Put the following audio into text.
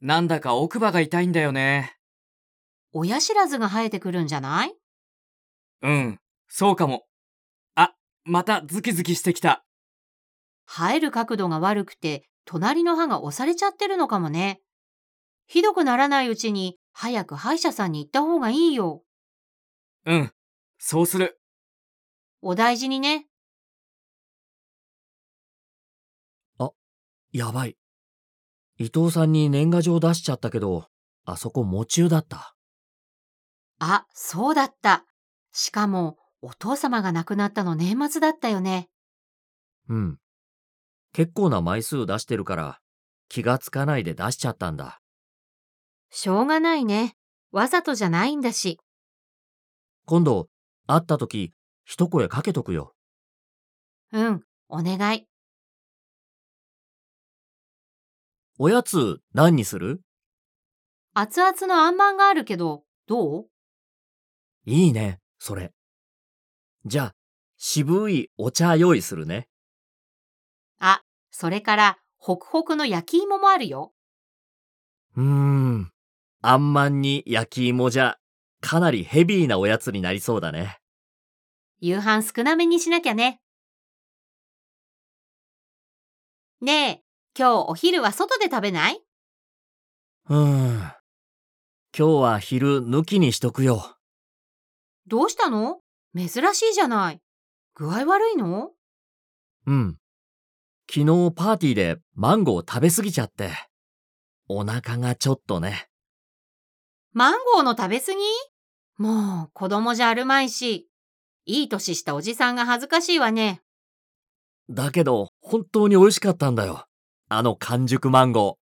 なんだか奥歯が痛いんだよね。親知らずが生えてくるんじゃない？うん、そうかも。あ、またズキズキしてきた。生える角度が悪くて、隣の歯が押されちゃってるのかもね。ひどくならないうちに、早く歯医者さんに行った方がいいよ。うん、そうする。お大事にね。やばい。伊藤さんに年賀状出しちゃったけど、あそこ夢中だった。あ、そうだった。しかも、お父様が亡くなったの年末だったよね。うん。結構な枚数出してるから、気がつかないで出しちゃったんだ。しょうがないね。わざとじゃないんだし。今度、会った時、一声かけとくよ。うん、お願い。おやつ、何にする？熱々のあんまんがあるけど、どう？いいね、それ。じゃあ、渋いお茶用意するね。あ、それから、ホクホクの焼き芋もあるよ。うーん。あんまんに焼き芋じゃ、かなりヘビーなおやつになりそうだね。夕飯少なめにしなきゃね。ねえ、今日お昼は外で食べない？うーん。今日は昼抜きにしとくよ。どうしたの？珍しいじゃない。具合悪いの？うん。昨日パーティーでマンゴー食べ過ぎちゃって。お腹がちょっとね。マンゴーの食べ過ぎ？もう子供じゃあるまいし。いい年したおじさんが恥ずかしいわね。だけど、本当に美味しかったんだよ。あの完熟マンゴー。